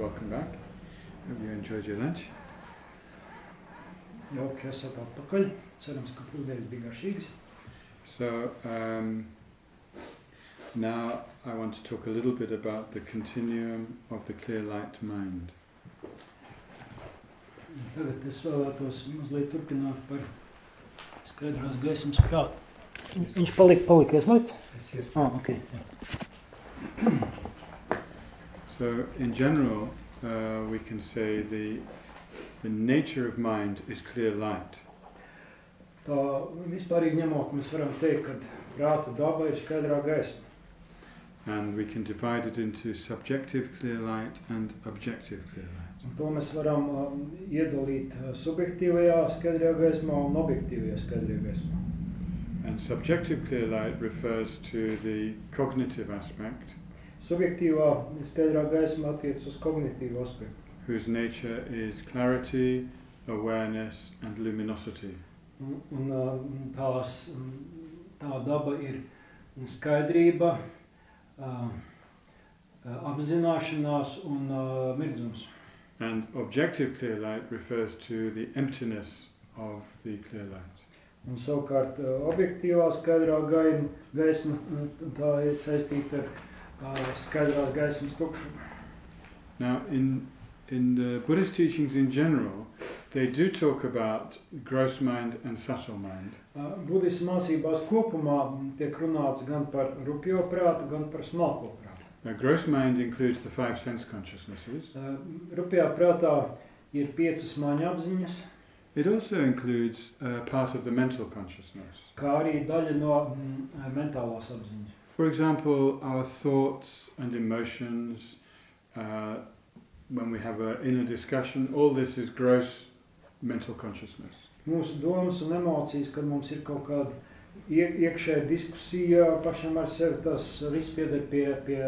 welcome back. Hope you enjoyed your lunch. Jauki esat atpakaļ. Cerams, ka pusdienas bija garšīgas. So um, now I want to talk a little bit about the continuum of the clear light mind. Tagad es vēlētos mazliet turpināt par skaidrās gaismas prātu. Viņš palika, palika ieslēgts? Ah, ok. So in general, uh, we can say the the nature of mind is clear light. Tā vispārīgi ņemot, mēs varam teikt, ka prāta daba ir skaidrā gaisma. And we can divide it into subjective clear light and objective clear light. Un to mēs varam um, iedalīt uh, subjektīvajā skaidrajā gaismā un objektīvajā skaidrajā gaismā. And subjective clear light refers to the cognitive aspect, Subjektīvā skaidrā gaisma attiecas uz kognitīvu aspektu, whose nature is clarity, awareness, and luminosity. un, un um, tās, tā daba ir skaidrība, uh, uh, apzināšanās un uh, mirdzums. And objective clear light refers to the emptiness of the clear light. Un savukārt uh, objektīvā skaidrā gaisma uh, tā ir saistīta ar uh, skaidrās gaismas tukšumu. Now, in in the Buddhist teachings in general, they do talk about gross mind and subtle mind. Uh, Budismu mācībās kopumā tiek runāts gan par rupjo prātu, gan par smalko prātu. Now, gross mind includes the five sense consciousnesses. Uh, Rupjā prātā ir piecas maņa apziņas, It also includes uh, part of the mental consciousness. kā arī daļa no mm, mentālās apziņas. For example, our thoughts and emotions, uh, when we have an inner discussion, all this is gross mental consciousness. Mūsu domas un emocijas, kad mums ir kaut kāda iekšēja diskusija pašam ar sevi, tas viss pieder pie, pie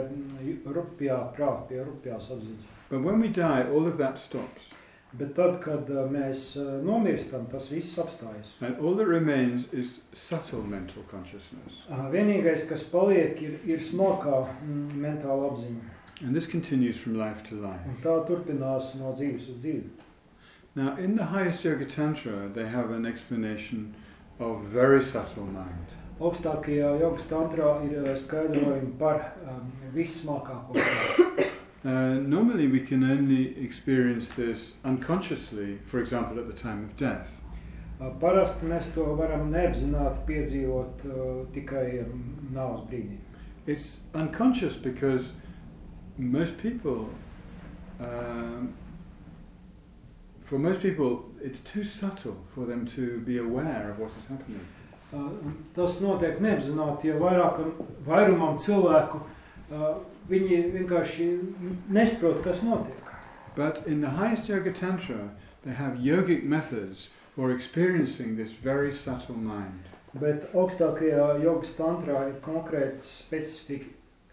rupjā prāta, pie rupjās apziņas. But when we die, all of that stops. Bet tad, kad uh, mēs uh, nomirstam, tas viss apstājas. And all that remains is subtle mental consciousness. Vienīgais, kas paliek, ir, ir smalkā mm, mentāla apziņa. And this continues from life to life. Un tā turpinās no dzīves uz dzīvi. Now, in the highest Yoga Tantra, they have an explanation of very subtle mind. Augstākajā jogas tantrā ir uh, skaidrojumi par um, vissmalkāko. Uh, normally, we can only experience this unconsciously, for example, at the time of death. Uh, Parasti mēs to varam neapzināti piedzīvot uh, tikai um, nāves brīdī. It's unconscious because most people, um, for most people, it's too subtle for them to be aware of what is happening. Uh, un Tas notiek neapzināti, jo vairākam, vairumam cilvēku uh, viņi vienkārši nesaprot, kas notiek. But in the highest Yoga Tantra, they have yogic methods for experiencing this very subtle mind. Bet augstākajā jogas tantrā ir konkrētas specifik,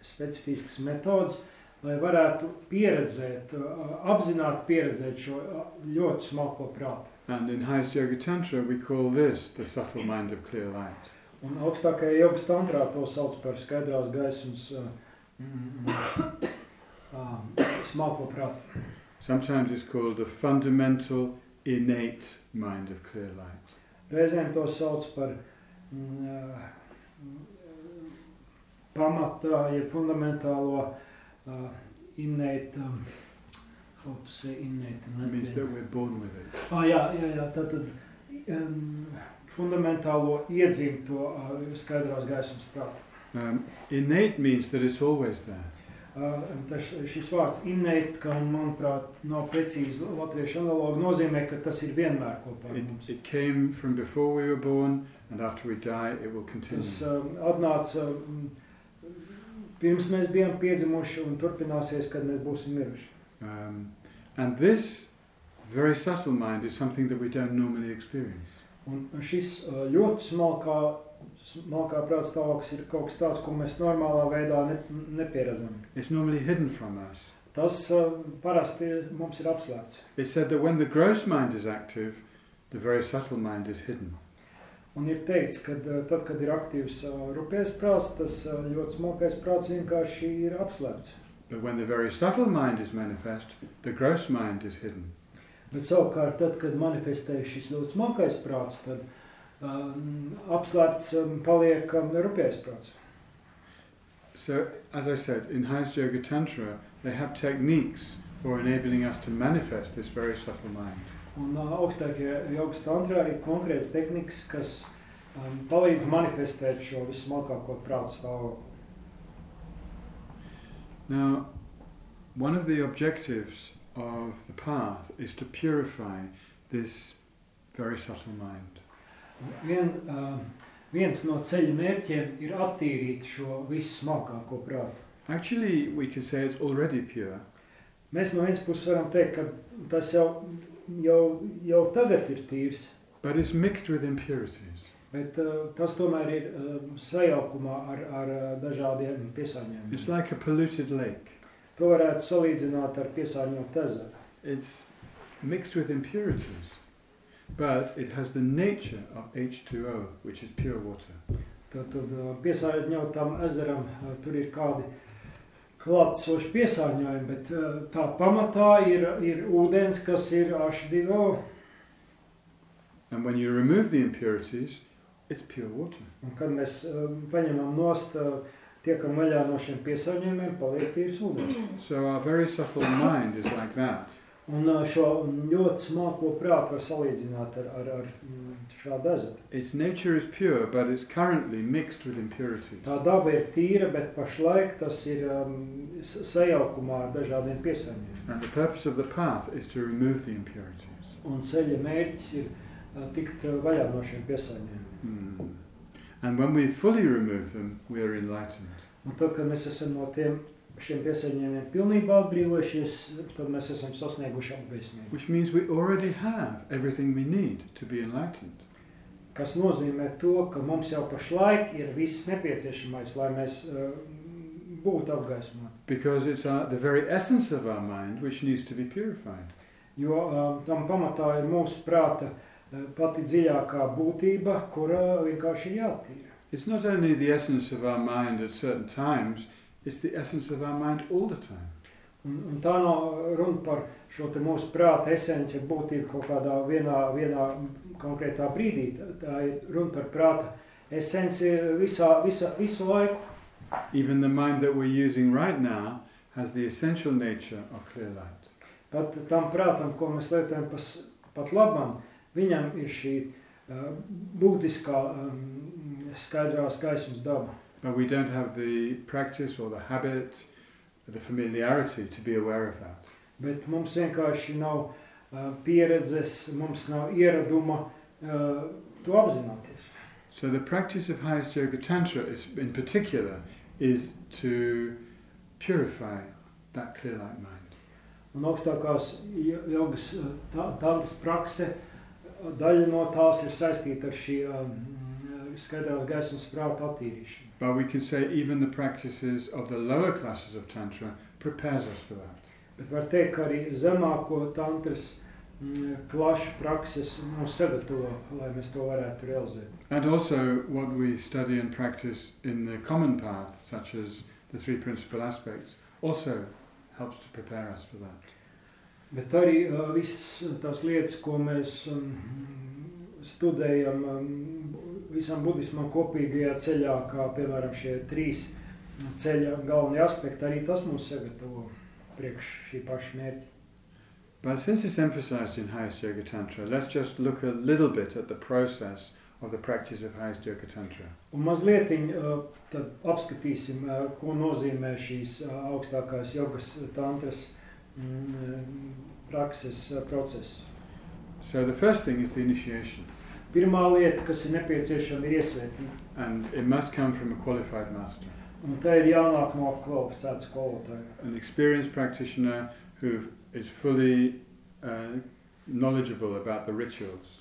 specifiskas metodas, lai varētu pieredzēt, uh, apzināti pieredzēt šo uh, ļoti smalko prātu. And in highest Yoga Tantra, we call this the subtle mind of clear light. Un augstākajā jogas tantrā to sauc par skaidrās gaismas uh, mm, uh, smalko prātu. Sometimes it's called the fundamental, innate mind of clear light. Reizēm to sauc par mm, uh, pamatā, ja fundamentālo uh, innate, um, how to say innate, in It means that we're born with it. Ah, jā, jā, jā, tātad um, fundamentālo iedzimto uh, skaidrās gaismas prātu. Um, innate means that it's always there. Uh, tas, šis vārds innate, ka manuprāt nav precīzi latviešu analogi, nozīmē, ka tas ir vienmēr kopā ar It, mums. it came from before we were born, and after we die, it will continue. Tas um, atnāca um, pirms mēs bijām piedzimuši un turpināsies, kad mēs būsim miruši. Um, and this very subtle mind is something that we don't normally experience. Un šis uh, ļoti smalkā, smalkā prāta stāvoklis ir kaut kas tāds, ko mēs normālā veidā ne, nepieredzam. It's normally hidden from us. Tas uh, parasti mums ir apslēpts. It's said that when the gross mind is active, the very subtle mind is hidden. Un ir teikts, ka tad, kad ir aktīvs uh, rupies prāts, tas uh, ļoti smalkais prāts vienkārši ir apslēpts. But when the very subtle mind is manifest, the gross mind is hidden. Bet savukārt, tad, kad manifestējas šis ļoti smalkais prāts, tad um, apslēpts um, paliek um, rupjais. So, as I said, in Highest Yoga Tantra, they have techniques for enabling us to manifest this very subtle mind. Un uh, augstākie jogas tantrā ir konkrēts tehnikas, kas um, palīdz manifestēt šo vismalkāko prātu stāvokli. Now, one of the objectives of the path is to purify this very subtle mind. Vien, uh, viens no ceļa mērķiem ir attīrīt šo vissmalkāko prātu. Actually, we could say it's already pure, Mēs no vienas puses varam teikt, ka tas jau, jau, jau tagad ir tīrs, but it's mixed with impurities. bet uh, tas tomēr ir uh, sajaukumā ar, ar uh, dažādiem It's piesārņojumiem. like a polluted lake. To varētu salīdzināt ar piesārņotu ezeru. It's mixed with impurities, but it has the nature of H2O, which is pure water. Tad, tad uh, piesārņotam ezeram uh, tur ir kādi klātsoši piesārņojumi, bet uh, tā pamatā ir, ir ūdens, kas ir H2O. And when you remove the impurities, it's pure water. Un kad mēs um, paņemam nost, tiekam vaļā no šiem piesārņojumiem, paliek tīrs ūdens. So our very subtle mind is like that. Un uh, šo ļoti smalko prātu var salīdzināt ar, ar, ar mm, šādu ezeru. Its nature is pure, but it's currently mixed with impurities. Tā daba ir tīra, bet pašlaik tas ir um, s- sajaukumā ar dažādiem piesārņojumiem. And the purpose of the path is to remove the impurities. Un ceļa mērķis ir uh, tikt uh, vaļā no šiem piesārņojumiem. Hmm. And when we fully remove them, we are enlightened. Un tad, kad mēs esam no tiem šiem piesārņojumiem pilnībā atbrīvojušies, tad mēs esam sasnieguši apgaismību. Which means we already have everything we need to be enlightened. Kas nozīmē to, ka mums jau pašlaik ir viss nepieciešamais, lai mēs uh, būtu apgaismoti. Because it's our, the very essence of our mind which needs to be purified. Jo uh, tam pamatā ir mūsu prāta uh, pati dziļākā būtība, kura vienkārši ir jātīra. It's not only the essence of our mind at certain times, it's the essence of our mind all the time. Un, un tā nav runa par šo te mūsu prāta esenci, kaut kādā vienā, vienā konkrētā brīdī. Tā- Tā ir runa par prāta esenci visā, visā, visu laiku. Even the mind that we're using right now has the essential nature of clear light. Pat tam prātam, ko mēs lietojam pas, pat labam, viņam ir šī uh, būtiskā um, skaidrās gaismas daba. But we don't have the practice or the habit, the familiarity to be aware of that. Bet mums vienkārši nav uh, pieredzes, mums nav ieraduma uh, to apzināties. So the practice of highest yoga tantra is, in particular, is to purify that clear light mind. Un augstākās jo- jogas uh, tā- tādas prakse, uh, daļa no tās ir saistīta ar šī um, skaidrās gaismas prāta attīrīšanu. But we can say even the practices of the lower classes of tantra prepares us for that. Bet var teikt, ka arī zemāko tantras mm, klašu prakses mūs sagatavo, lai mēs to varētu realizēt. And also what we study and practice in the common path, such as the three principal aspects, also helps to prepare us for that. Bet arī uh, viss tās lietas, ko mēs um, studējam um, visam budismam kopīgajā ceļā, kā piemēram šie trīs ceļa galvenie aspekti, arī tas mūs sagatavo priekš šī paša mērķa. But since it's emphasized in highest yoga tantra, let's just look a little bit at the process of the practice of highest yoga tantra. Un mazliet uh, tad apskatīsim, uh, ko nozīmē šīs uh, augstākās jogas tantras mm, prakses process. So the first thing is the initiation, Pirmā lieta, kas ir nepieciešama, ir iesvētība. and it must come from a qualified master, Un tā ir jānāk no kvalificēta skolotāja. an experienced practitioner who is fully uh, knowledgeable about the rituals.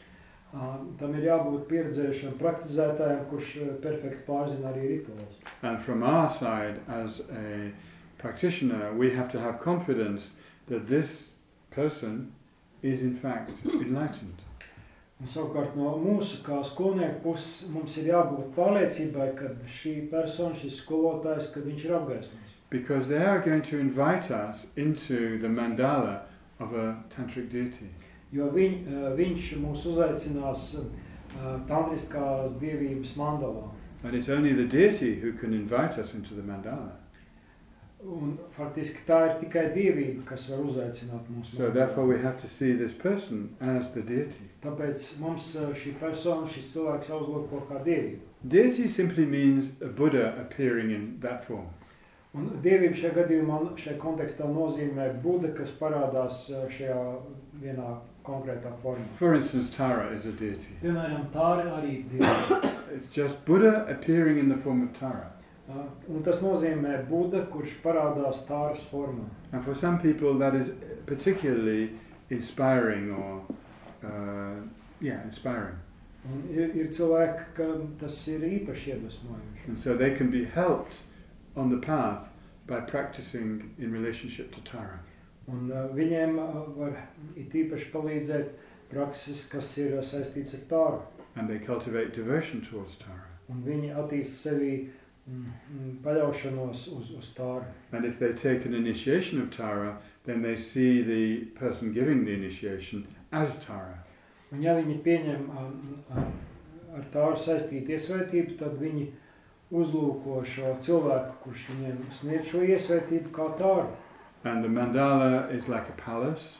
Uh, Tam ir jābūt pieredzējušam praktizētājam, kurš uh, perfekti pārzina arī rituālus. And from our side, as a practitioner, we have to have confidence that this person is in fact enlightened. Un savukārt no mūsu kā skolnieku puses mums ir jābūt pārliecībai, ka šī persona, šis skolotājs, ka viņš ir apgaismojis. because they are going to invite us into the mandala of a tantric deity. Jo viņ, uh, viņš mūs uzaicinās uh, tantriskās dievības mandalā. And it's only the deity who can invite us into the mandala. Un faktiski tā ir tikai dievība, kas var uzaicināt mūs. So therefore we have to see this person as the deity. Tāpēc mums uh, šī persona, šis cilvēks jāuzlūko kā dievība. Deity simply means a Buddha appearing in that form. Un dievība šajā gadījumā, šajā kontekstā nozīmē Buda, kas parādās uh, šajā vienā konkrētā formā. For instance, Tara is a deity. Piemēram, tā ir arī dievība. It's just Buddha appearing in the form of Tara. Uh, Un tas nozīmē Buda, kurš parādās tāras formā. And for some people that is particularly inspiring or, uh, yeah, inspiring. Un ir, ir cilvēki, kam tas ir īpaši iedvesmojoši. And so they can be helped on the path by practicing in relationship to Tara. Un uh, viņiem uh, var it īpaši palīdzēt prakses, kas ir uh, saistīts ar tāru. And they cultivate devotion towards Tara. Un viņi attīst sevī mm, mm, paļaušanos uz, uz tāru. And if they take an initiation of Tara, then they see the person giving the initiation as Tara. Un ja viņi pieņem um, um, ar tāru saistītu iesvētību, tad viņi uzlūko šo cilvēku, kurš viņiem sniedz šo iesvētību kā tāru. And the mandala is like a palace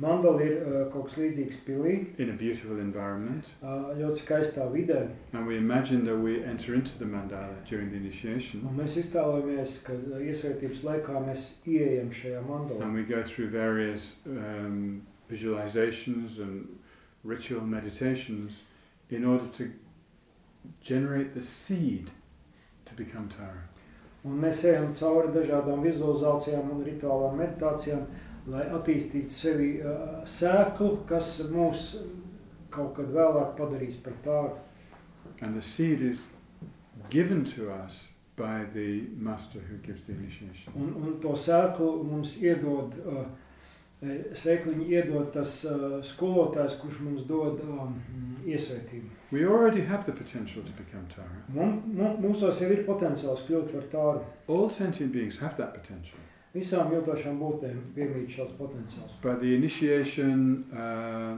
Mandala ir uh, kaut kas līdzīgs pilī, in a beautiful environment. uh, ļoti skaistā vidē. And we imagine that we enter into the mandala during the initiation. Un mēs iztēlojamies, ka uh, iesvētības laikā mēs ieejam šajā mandalā. And we go through various um, visualizations and ritual meditations in order to generate the seed to become Tara. Un mēs ejam cauri dažādām vizualizācijām un rituālām meditācijām, lai attīstītu sevi uh, sēklu, kas mūs kaut kad vēlāk padarīs par tādu. And the seed is given to us by the master who gives the initiation. Un, un to sēklu mums iedod, uh, sēkliņu iedod tas uh, skolotājs, kurš mums dod um, iesvētību. We already have the potential to become Tara. Mum, mum, mūsos jau ir potenciāls kļūt par tādu. All sentient beings have that potential. Visām jūtošām būtēm piemīt šāds potenciāls. But the initiation uh,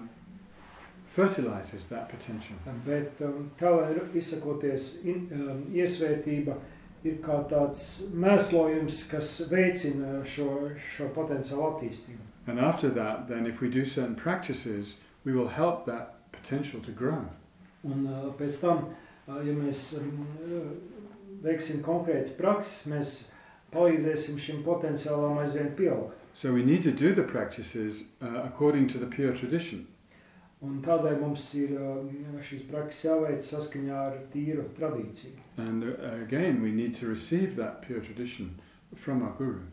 fertilizes that potential. Bet um, tā, lai izsakoties, in, um, iesvētība ir kā tāds mēslojums, kas veicina šo, šo potenciālu attīstību. And after that, then if we do certain practices, we will help that potential to grow. Un uh, pēc tam, uh, ja mēs um, uh, veiksim konkrētas prakses, mēs palīdzēsim šim potenciālam aizvien pieaugt. So we need to do the practices uh, according to the pure tradition. Un tādēļ mums ir uh, šīs prakses jāveic saskaņā ar tīru tradīciju. And uh, again, we need to receive that pure tradition from our guru.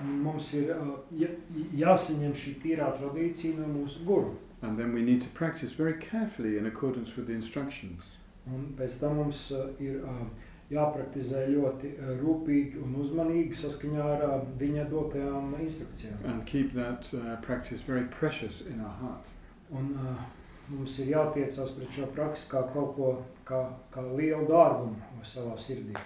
Un mums ir uh, jā, jāsaņem šī tīrā tradīcija no mūsu guru. And then we need to practice very carefully in accordance with the instructions. Un pēc tam mums uh, ir uh, jāpraktizē ļoti uh, rūpīgi un uzmanīgi saskaņā ar uh, viņa dotajām instrukcijām. And keep that uh, practice very precious in our heart. Un uh, mums ir jātiecās pret šo praksi kā kaut ko, kā, kā lielu dārgumu savā sirdī.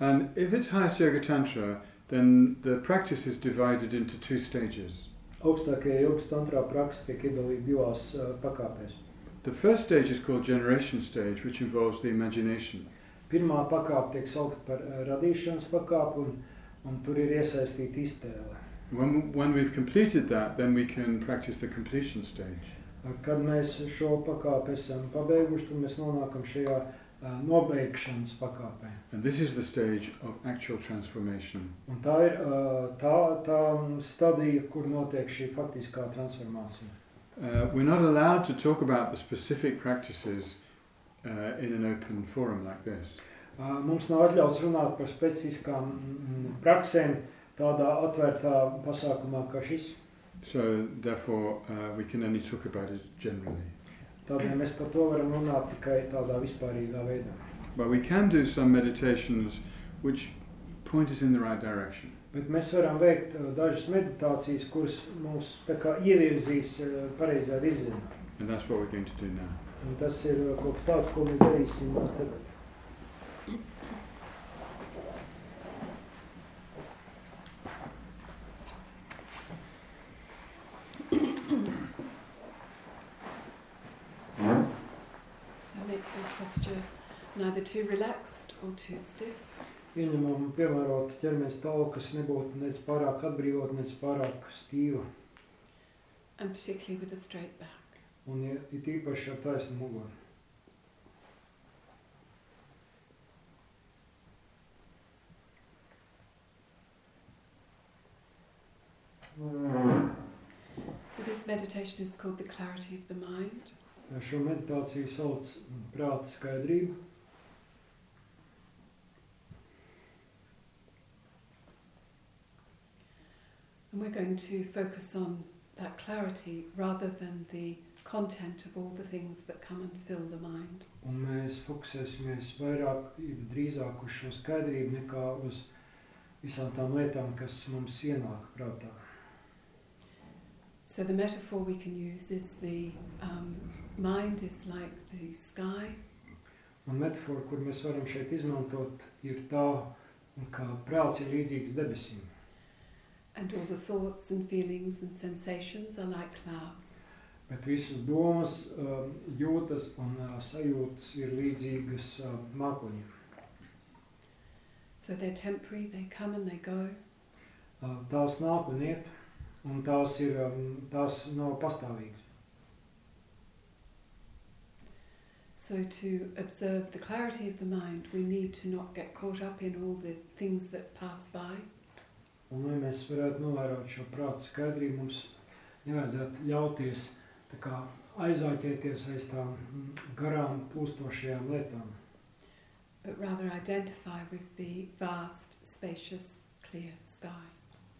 And if it's highest yoga tantra, then the practice is divided into two stages. Augstākajā jogas tantrā praksa tiek iedalīta divās uh, pakāpēs. The first stage is called generation stage, which involves the imagination. Pirmā pakāpe tiek saukta par uh, radīšanas pakāpi, un, un tur ir iesaistīta iztēle. When, when we've completed that, then we can practice the completion stage. Uh, Kad mēs šo pakāpi esam pabeiguši, tad mēs nonākam šajā uh, nobeigšanas pakāpē. And this is the stage of actual transformation. Un tā ir uh, tā, tā stadija, kur notiek šī faktiskā transformācija. Uh, we're not allowed to talk about the specific practices uh, in an open forum like this. Uh, Mums nav atļauts runāt par specifiskām mm, praksēm tādā atvērtā pasākumā kā šis. So, therefore, uh, we can only talk about it generally. Tādēļ mēs par to varam runāt tikai tādā vispārīgā veidā. But we can do some meditations which point us in the right direction. Bet mēs varam veikt uh, dažas meditācijas, kuras mūs tā kā ievirzīs uh, pareizā virzienā. And that's what we're going to do now. Tasseru Akoppat Komite isimli So make the posture neither too relaxed or too stiff. Ieņemam piemērot ķermenis tā, kas nebūtu nec pārāk atbrīvot, nec pārāk stīva. And particularly with a straight back. Un ja, it īpaši ar taisnu muguru. So this meditation is called the clarity of the mind. Šo meditāciju sauc prāta skaidrību. And we're going to focus on that clarity rather than the content of all the things that come and fill the mind. Un mēs fokusēsimies vairāk, drīzāk uz šo skaidrību nekā uz visām tām lietām, kas mums ienāk prātā. So the metaphor we can use is the um, mind is like the sky, Un metafora, kur mēs varam šeit izmantot, ir tā, ka prāts ir līdzīgs debesīm. and all the thoughts and feelings and sensations are like clouds. Bet visas domas, um, jūtas un uh, sajūtas ir līdzīgas uh, mākoņiem. So they're temporary, they come and they go. Uh, Tās nāk un iet, un tās, ir, um, tās nav pastāvīgas. So to observe the clarity of the mind, we need to not get caught up in all the things that pass by. Un, lai mēs varētu novērot šo prātu skaidrību, mums nevajadzētu ļauties tā kā, aizāķēties aiz tām garām plūstošajām lietām, but rather identify with the vast, spacious, clear sky.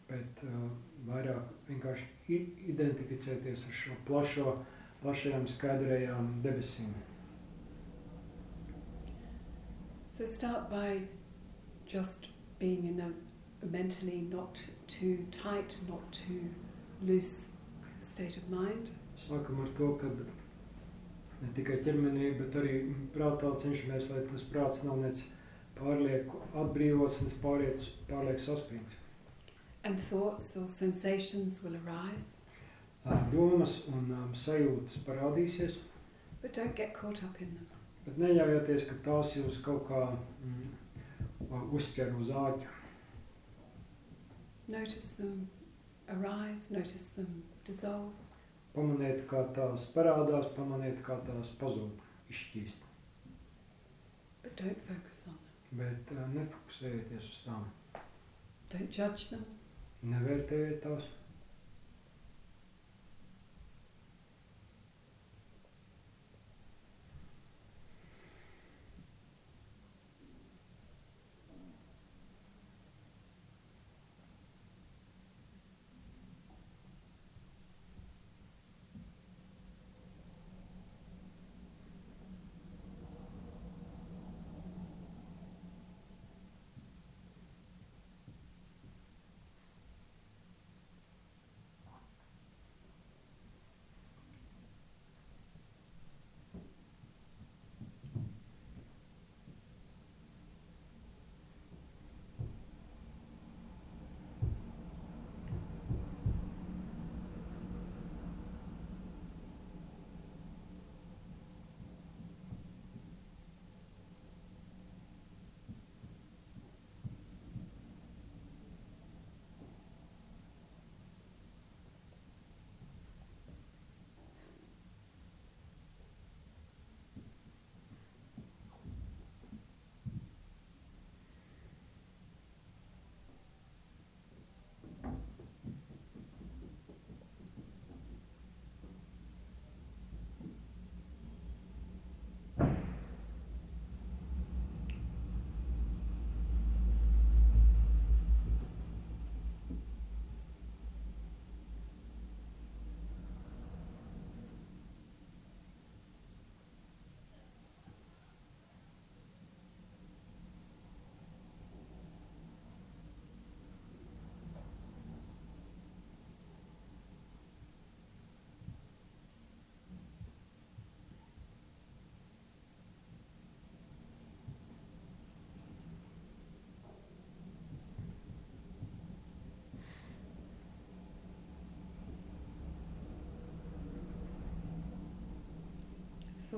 bet uh, vairāk vienkārši identificēties ar šo plašo, plašajām skaidrajām debesīm. So start by just being in a mentally not too tight, not too loose state of mind. Sākam ar to, ka ne tikai ķermenī, bet arī prātā cenšamies, lai tas prāts nav nec pārlieku atbrīvots, nec pārliek, pārlieku saspringts. And thoughts or sensations will arise, Domas un um, sajūtas parādīsies, but don't get caught up in them. bet neļaujieties, ka tās jūs kaut kā mm, uzķer uz āķa. Notice them arise, notice them dissolve, Pamaniet, kā tās parādās, pamaniet, kā tās pazūd, izšķīst. but don't focus on them. Bet uh, nefokusējieties uz tām, Don't judge them, nevērtējiet tās.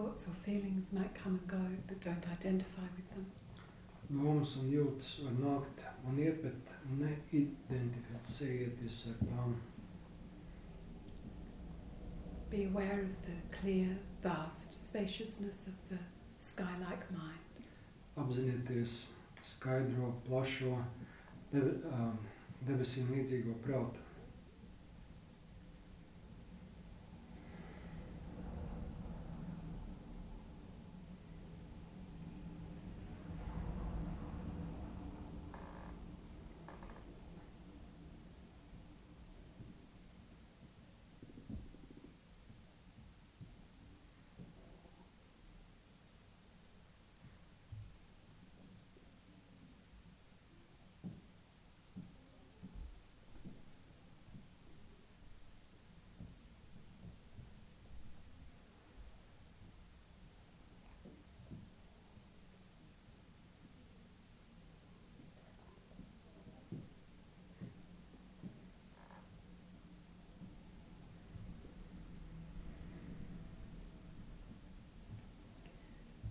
Thoughts or feelings might come and go, but don't identify with them. Domas un jūtas var nākt un iet, bet neidentificējieties ar tām. Be aware of the clear, vast spaciousness of the sky-like mind. Apzinieties skaidro, plašo, debe, um, debesīm līdzīgo prātu.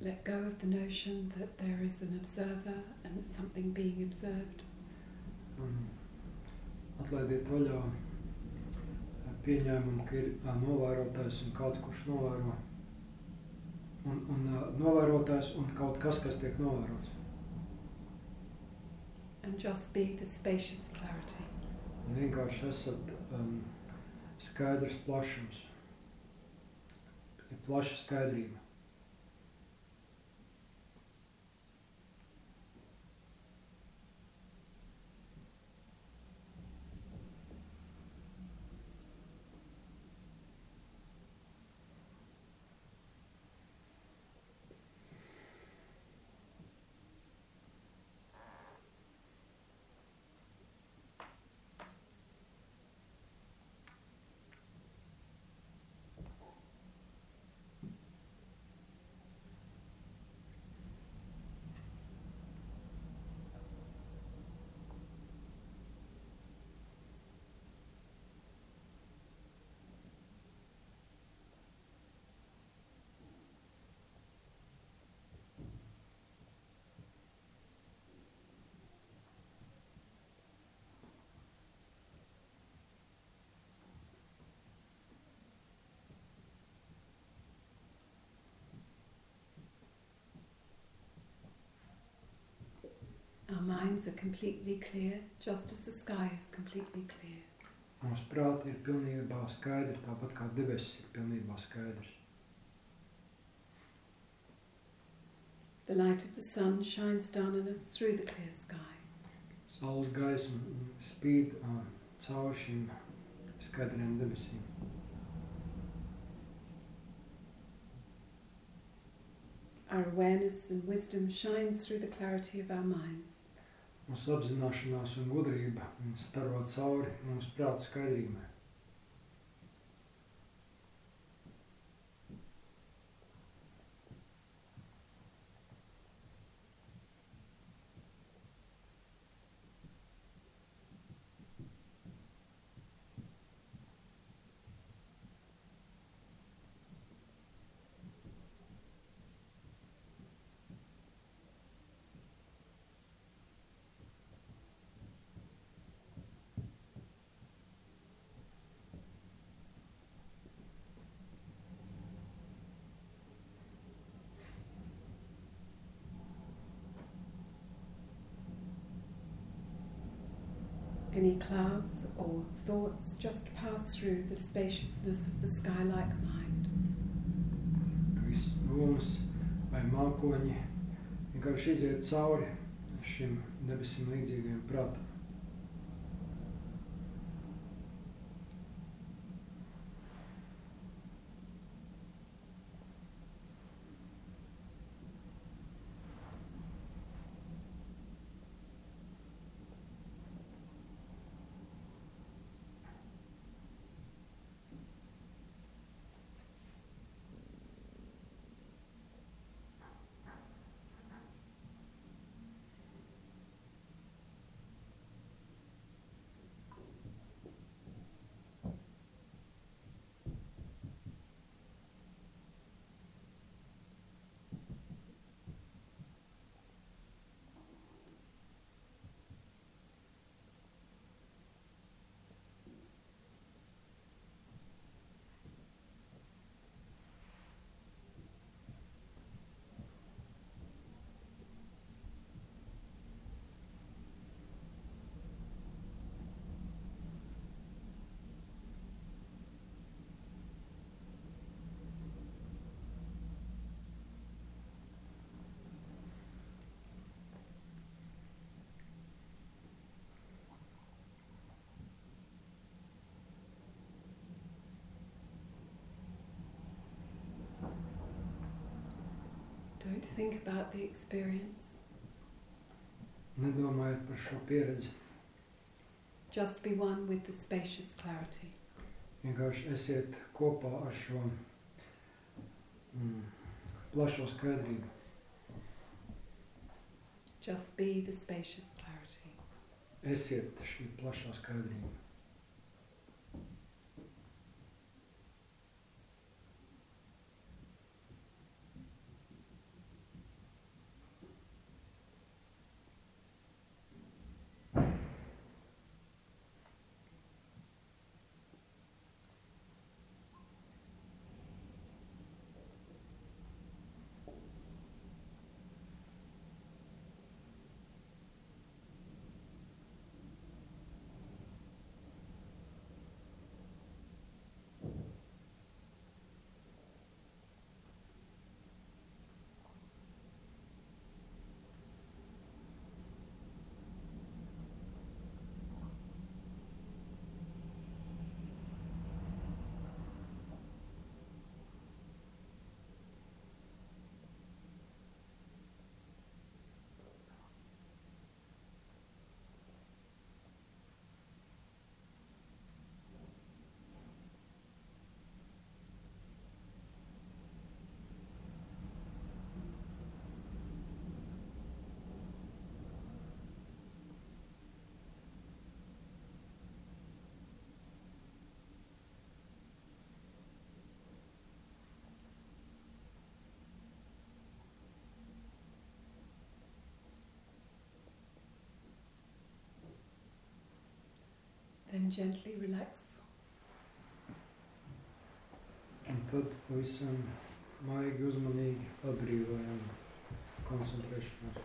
Let go of the notion that there is an observer and something being observed. Atlaidiet vaļā eh, pieņēmumu, ka ir novērotājs un kāds, kurš novēro. Un, un novērotājs un kaut kas, kas tiek novērots. And just be the spacious clarity. Un vienkārši esat um, skaidrs plašums. Plaša skaidrība. Our minds are completely clear, just as the sky is completely clear. Mūsu prāti ir pilnībā skaidri, tāpat kā debesis ir pilnībā skaidrs. The light of the sun shines down on us through the clear sky. Saules gaisma spīd uh, caur šīm debesīm. Our awareness and wisdom shines through the clarity of our minds. Mūsu apzināšanās un gudrība staro cauri mūsu prāta skaidrībai. Clouds or thoughts just pass through the spaciousness of the mind. Debesīm līdzīgajam prātam. Don't think about the experience. Nedomājiet par šo pieredzi. Just be one with the spacious clarity. Vienkārši esiet kopā ar šo mm, plašo skaidrību. Just be the spacious clarity. Esiet šī plašā skaidrība. Then gently relax. Tad pavisam maigi uzmanīgi atbrīvojam koncentrēšanos.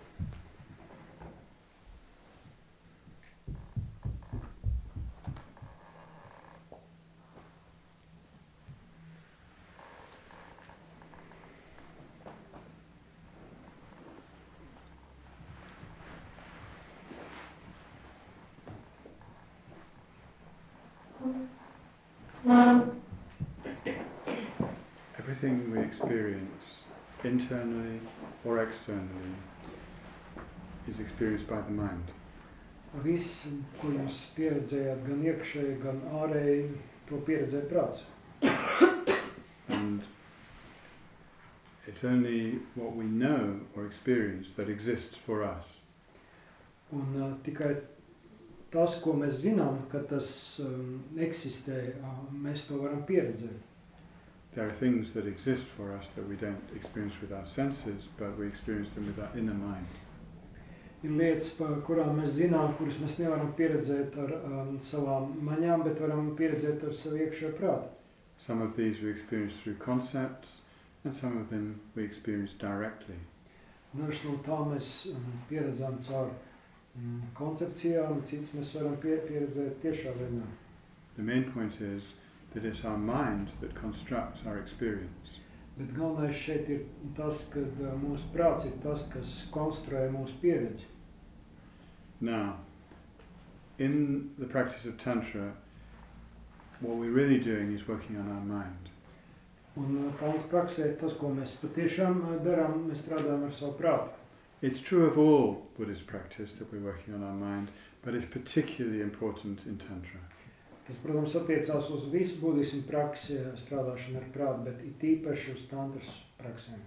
Experience, internally or externally, is experienced by the mind. Viss, ko jūs pieredzējāt gan iekšēji, gan ārēji, to pieredzē prāts. And it's only what we know or experience that exists for us. Un uh, tikai tas, ko mēs zinām, ka tas um, eksistē, uh, mēs to varam pieredzēt. There are things that exist for us that we don't experience with our senses, but we experience them with our inner mind. Ir lietas, par kurām mēs zinām, kuras mēs nevaram pieredzēt ar um, savām maņām, bet varam pieredzēt ar savu iekšējo prātu. Some of these we experience through concepts, and some of them we experience directly. Dažs no tā mēs um, pieredzam caur um, koncepcijām, cits mēs varam pie, pieredzēt tiešā veidā. The main point is that it's our mind that constructs our experience. Bet galvenais šeit ir tas, ka uh, mūsu prāts ir tas, kas konstruē mūsu pieredzi. Now, in the practice of Tantra, what we're really doing is working on our mind. Un uh, tādas praksē tas, ko mēs patiešām uh, darām, mēs strādājam ar savu prātu. It's true of all Buddhist practice that we're working on our mind, but it's particularly important in Tantra. Tas, protams, attiecās uz visu budismu praksi, strādāšanu ar prātu, bet it īpaši uz tantras praksēm.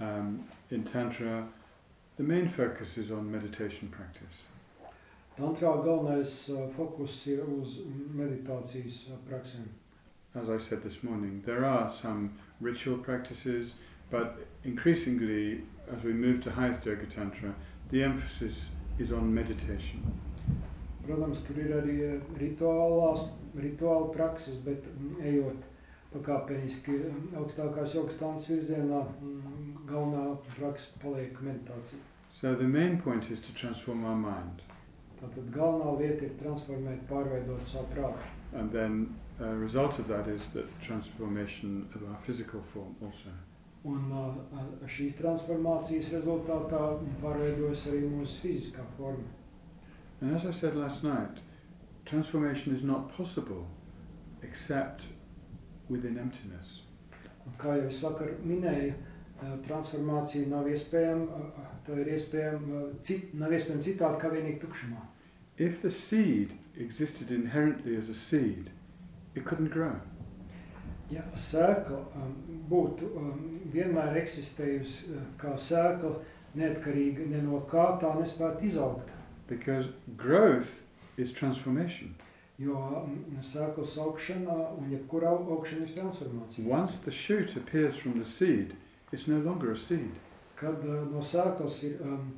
Um, in Tantra, the main focus is on meditation practice. Tantrā galvenais uh, fokus ir uz meditācijas uh, praksēm. As I said this morning, there are some ritual practices, but increasingly, as we move to highest yoga tantra, the emphasis is on meditation. Protams, tur ir arī uh, rituālās, rituāla prakses, bet mm, ejot pakāpeniski mm, augstākās jogas tantas virzienā, mm, galvenā praksa paliek meditācija. So the main point is to transform our mind. Tātad galvenā lieta ir transformēt, pārveidot savu prātu. And then a result of that is the transformation of our physical form also. Un uh, uh, šīs transformācijas rezultātā pārveidojas arī mūsu fiziskā forma. And as I said last night, transformation is not possible except within emptiness. Kā jau es vakar minēju, uh, transformācija nav iespējama, uh, tā ir iespējama, cit, nav iespējama citādi kā vienīgi tukšumā. If the seed existed inherently as a seed, it couldn't grow. Ja sēkla um, būtu um, vienmēr eksistējusi uh, kā sēkla, neatkarīga ne no kā tā nespētu izaugt. Because growth is transformation. Jo mm, sēklas augšana un jebkura augšana ir transformācija. Once the shoot appears from the seed, it's no longer a seed. Kad uh, no sēklas ir um,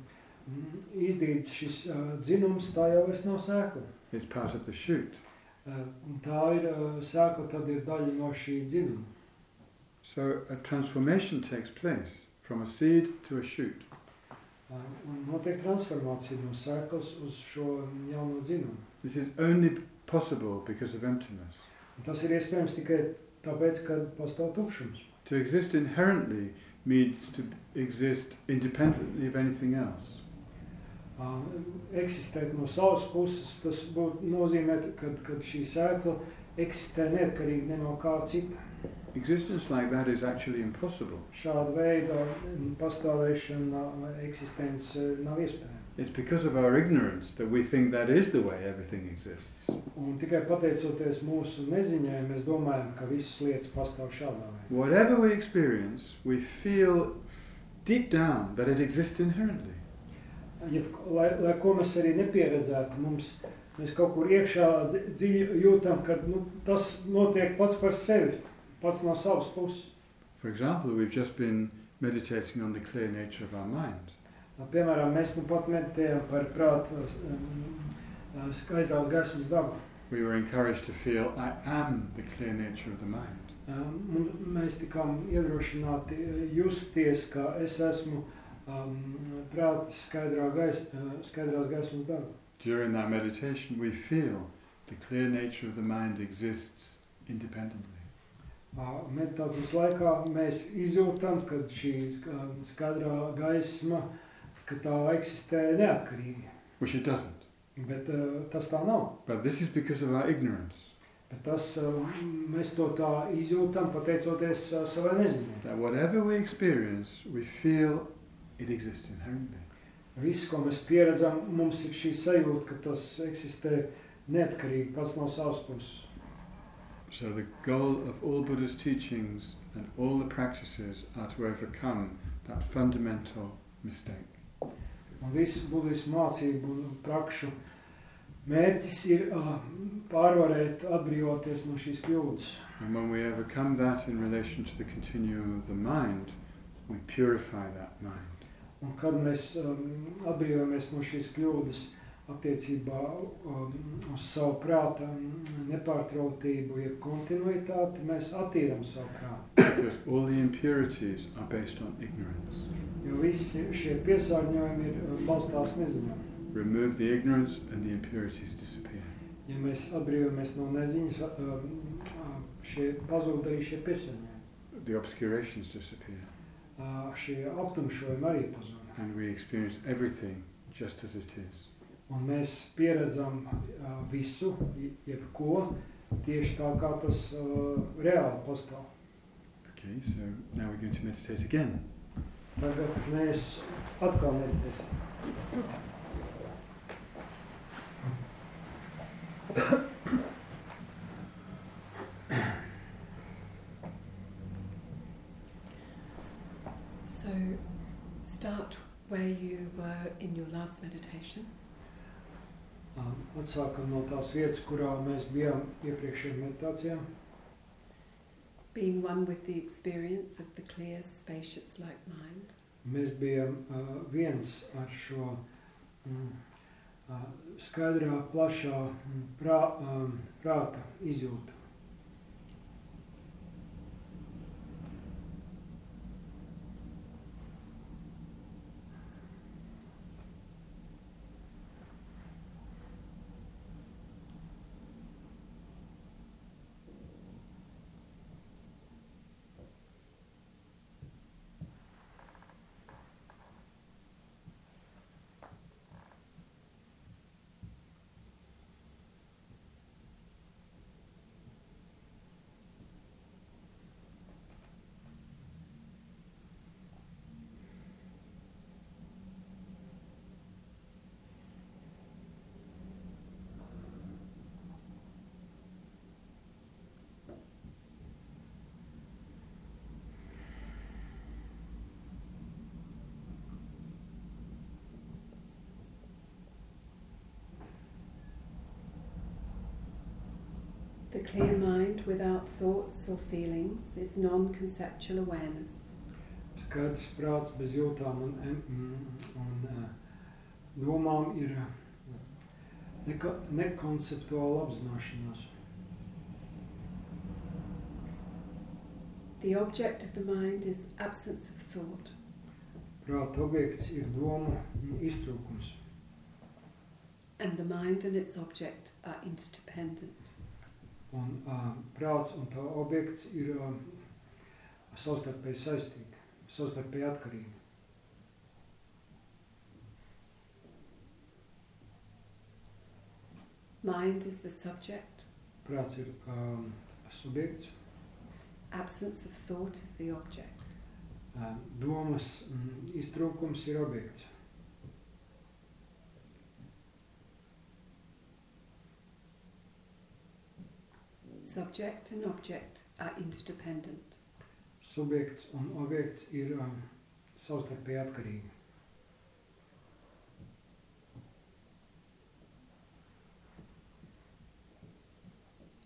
izdīts šis uh, dzinums, tā jau vairs nav sēkla. It's part of the shoot. Uh, un tā ir uh, sēkla, tad ir daļa no šī dzinuma. So a transformation takes place from a seed to a shoot. Un notiek transformācija no sēklas uz šo jauno dzinumu. This is only possible because of emptiness. Un tas ir iespējams tikai tāpēc, ka pastāv tukšums. To exist inherently means to exist independently of anything else. Uh, eksistēt no savas puses, tas būtu nozīmē, ka kad šī sēkla eksistē neatkarīgi ne no kā cita. Existence like that is actually impossible. Šāda veida pastāvēšana, eksistence eh, nav iespējama. It's because of our ignorance that we think that is the way everything exists. Un tikai pateicoties mūsu neziņai, mēs domājam, ka visas lietas pastāv šādā veidā. Whatever we experience, we feel deep down that it exists inherently. Ja, lai, lai ko mēs arī nepieredzētu, mums, mēs kaut kur iekšā dziļi jūtam, ka nu, tas notiek pats par sevi, pats no savas puses. For example, we've just been meditating on the clear nature of our mind. Piemēram, mēs nu pat meditējam par prātu skaidrās gaismas dabu. We were encouraged to feel, I am the clear nature of the mind. Um, mēs tikām iedrošināti uh, justies, ka es esmu um, prāta skaidrā gais, uh, skaidrās gaismas daba. During that meditation, we feel the clear nature of the mind exists independently. Meditācijas laikā mēs izjūtam, ka šī skaidrā gaisma ka tā eksistē neatkarīgi. Which it doesn't. Bet uh, tas tā nav. But this is because of our ignorance. Bet tas, uh, mēs to tā izjūtam pateicoties uh, savai neziņai. That whatever we experience, we feel it exists inherently. Viss, ko mēs pieredzam, mums ir šī sajūta, ka tas eksistē neatkarīgi pats no savas puses. So the goal of all Buddha's teachings and all the practices are to overcome that fundamental mistake. Un visu budismu mācību prakšu mērķis ir uh, pārvarēt, atbrīvoties no šīs kļūdas. And when we overcome that in relation to the continuum of the mind, we purify that mind. Un kad mēs um, atbrīvojamies no šīs kļūdas attiecībā um, uz savu prāta nepārtrautību, jeb kontinuitāti, mēs attīram savu prātu. All the impurities are based on ignorance. Jo visi šie piesārņojumi ir uh, balstās neziņā. Remove the ignorance and the impurities disappear. Ja mēs atbrīvojamies no neziņas, um, uh, šie pazūd arī šie piesārņojumi. The obscurations disappear. Uh, Šie aptumšojumi arī pazūd. And we experience everything just as it is. Un mēs pieredzam uh, visu, je- jebko, tieši tā kā tas uh, reāli pastāv. Okay, so now we're going to meditate again. Tagad mēs atkal meditēsim. So start where you were in your last meditation. Atsākam no tās vietas, kurā mēs bijām iepriekšējā meditācijā. Being one with the experience of the clear, spacious, light mind. Mēs bijām uh, viens ar šo mm, uh, skaidrā, plašā mm, prā, um, prāta izjūtu. The clear mind without thoughts or feelings is non conceptual awareness. Skaidrs prāts bez jūtām un, un uh, domām ir uh, neka, nekonceptuāla apzināšanās. The object of the mind is absence of thought. Prāta objekts ir domu mm, iztrūkums. And the mind and its object are interdependent. Un uh, prāts un tā objekts ir uh, savstarpēji saistīti, savstarpēji atkarīgi. Mind is the subject, Prāts ir um, subjekts, absence of thought is the object. uh, domas mm, iztrūkums ir objekts. Subject and object are interdependent. Subjekts un objekts ir um, savstarpēji atkarīgi.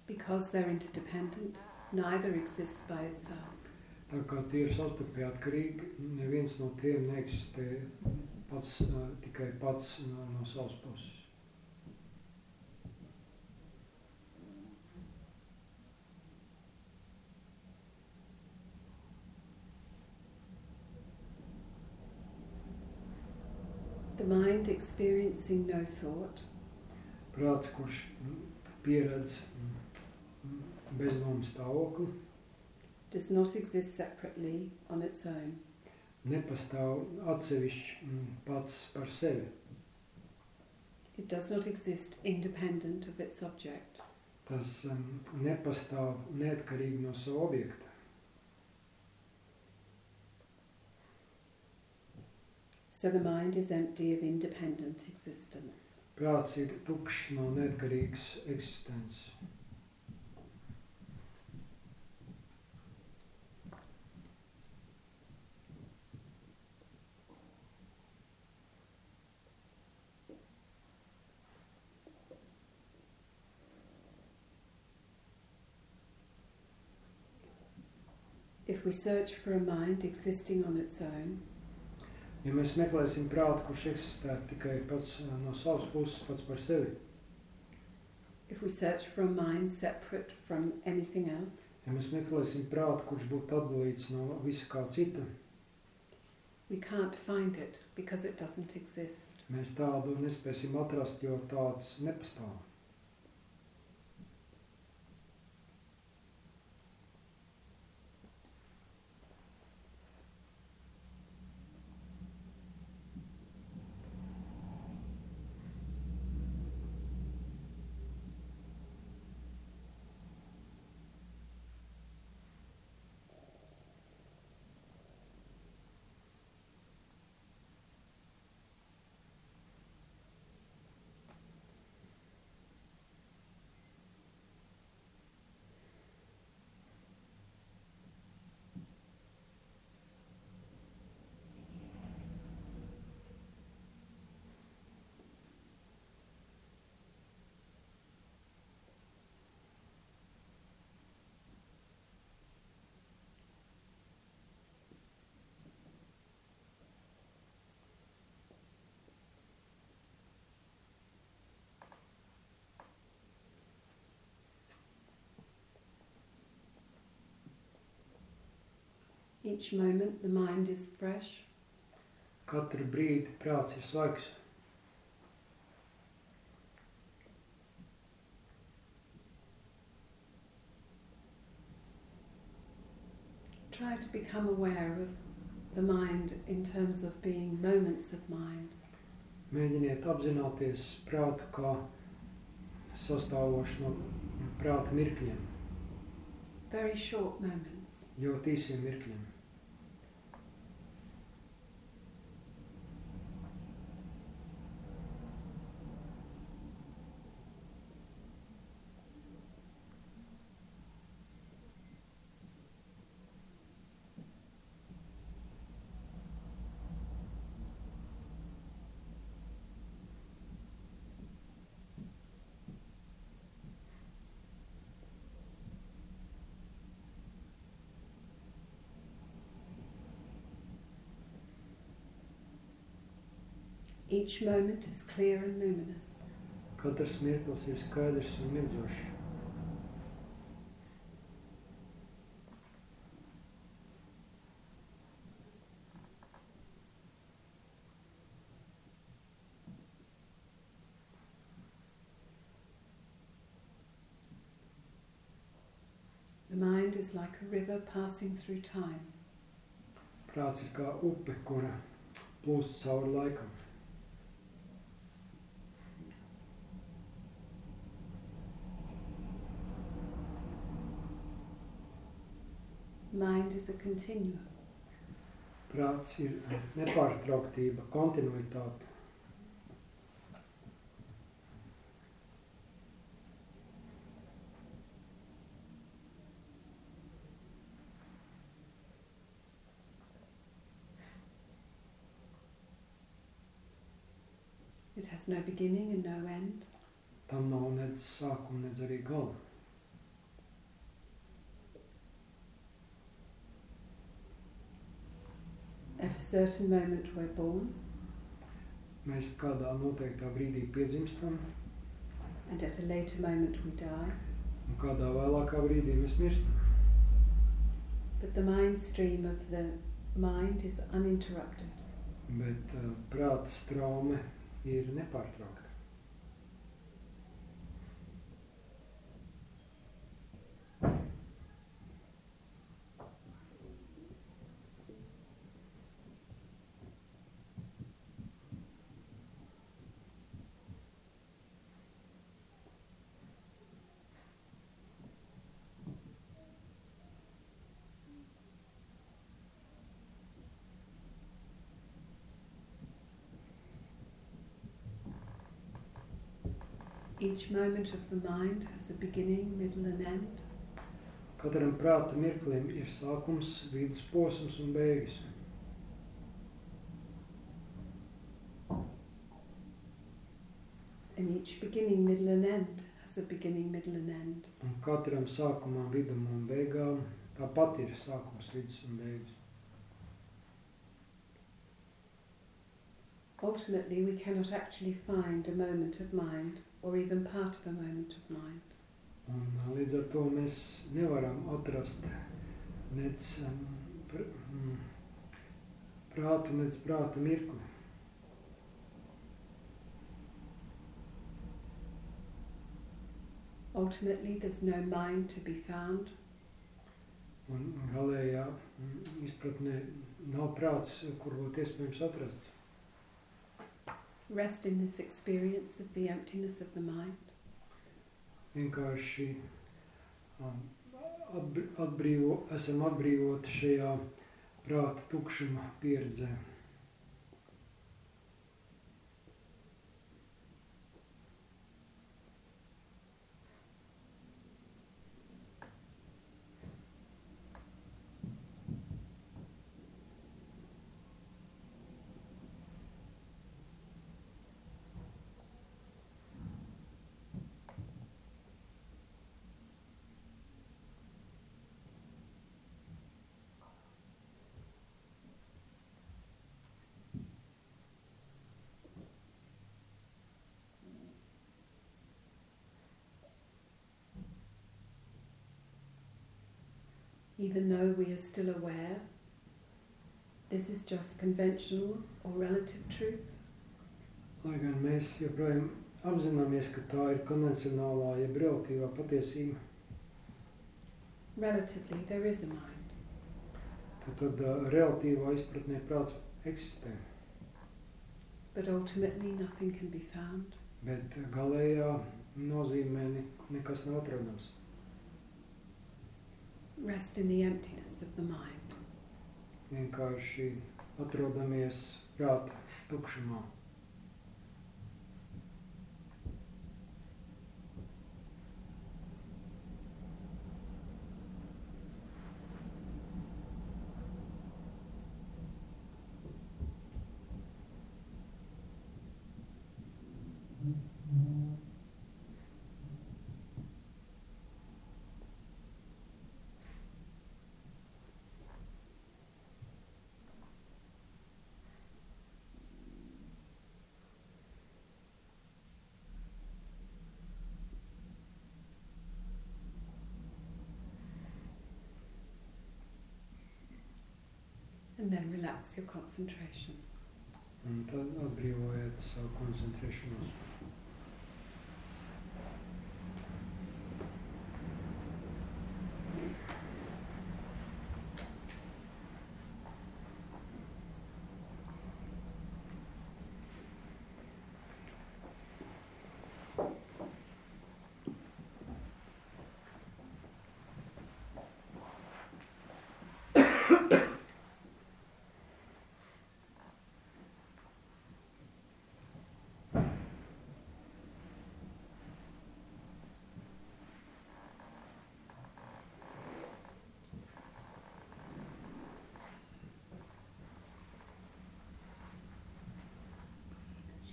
Because they're interdependent, neither exists by itself. Tā kā tie ir savstarpēji atkarīgi, neviens no tiem neeksistē pats, uh, tikai pats no, no savas puses. The mind experiencing no thought Prāts, kurš mm, pieredz mm, bezdomu stāvokli, does not exist separately on its own. nepastāv atsevišķi mm, pats par sevi. It does not exist independent of its object. Tas um, nepastāv neatkarīgi no sava objekta. So the mind is empty of independent existence. Prāts ir tukšs no neatkarīgas eksistences. If we search for a mind existing on its own, Ja mēs meklēsim prātu, kurš eksistē tikai pats uh, no savas puses, pats par sevi, if we search for a mind separate from anything else, ja mēs meklēsim prātu, kurš būtu atdalīts no visa kā cita, we can't find it because it doesn't exist. mēs tādu nespēsim atrast, jo tāds nepastāv. Each moment the mind is fresh, Katru brīdi prāts ir svaigs. try to become aware of the mind in terms of being moments of mind. Mēģiniet apzināties prātu kā sastāvošu no prāta mirkļiem, Very short moments. ļoti īsiem mirkļiem. Each moment is clear and luminous. Katrs mirklis ir skaidrs un mirdzošs. The mind is like a river passing through time. Prāts ir kā upe, kura plūst cauri laikam. Mind is a continuum. Prāts ir eh, nepārtrauktība, kontinuitāte. It has no beginning and no end. Tam nav nedz sākuma, nedz arī gala. At a certain moment, we're born, Mēs kādā noteiktā brīdī piedzimstam, and at a later moment, we die. un kādā vēlākā brīdī mēs mirstam. But the mind stream of the mind is uninterrupted. Bet uh, prāta straume ir nepārtraukta. Each moment of the mind has a beginning, middle, and end. Katram prāta mirklim ir sākums, vidusposms un beigas. And each beginning, middle, and end has a beginning, middle, and end. Un katram sākumam, vidum un beigām tāpat ir sākums, vidus un beigas. Ultimately, we cannot actually find a moment of mind or even part of a moment of mind. Un ā, līdz ar to mēs nevaram atrast nec um, pr mm, prātu, nec prāta mirkli. Ultimately, there's no mind to be found, Un galējā mm, izpratnē nav prāts, kur būtu iespējams atrast. Rest in this experience of the emptiness of the mind. Vienkārši um, atbr atbrīvo, esam atbrīvoti šajā prāta tukšuma pieredzē. Even though we are still aware, this is just conventional or relative truth. Lai mēs joprojām apzināmies, ka tā ir konvencionālā, jeb relatīvā patiesība, Relatively, there is a mind. tad, tad uh, relatīvā izpratnē prāts eksistē. But ultimately, nothing can be found. Bet galējā nozīmē ne, nekas nav atrodams. Rest in the emptiness of the mind. Vienkārši atrodamies prāta tukšumā. Relax your concentration.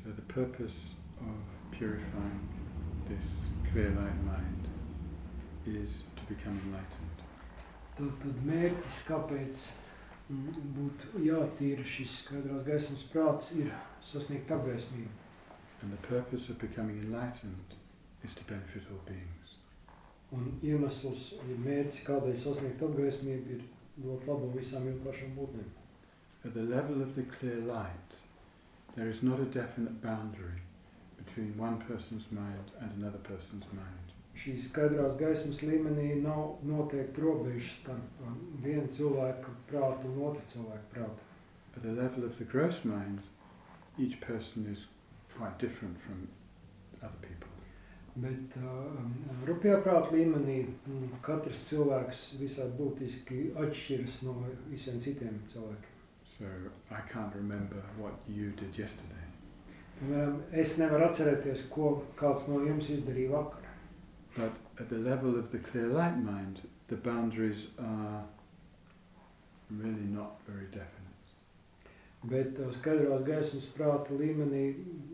So the purpose of purifying this clear light mind is to become enlightened. Tad, tad mērķis, kāpēc būtu jātīra šis skaidrās gaismas prāts, ir sasniegt apgaismību. And the purpose of becoming enlightened is to benefit all beings. Un iemesls, ja mērķis, sasniegt apgaismību, ir dot labumu visām būtnēm. At the level of the clear light, there is not a definite boundary between one person's mind and another person's mind. Šīs skaidrās gaismas līmenī nav noteikti robežas starp um, vienu cilvēku prātu un otru cilvēku prātu. At the level of the gross mind, each person is quite different from other people. Bet um, rupjā prāta līmenī mm, katrs cilvēks visai būtiski atšķiras no visiem citiem cilvēkiem. So I can't remember what you did yesterday, es nevaru atcerēties, ko kāds no jums izdarīja vakar. but at the level of the clear light mind, the boundaries are really not very definite. Bet skaidrās gaismas prāta līmenī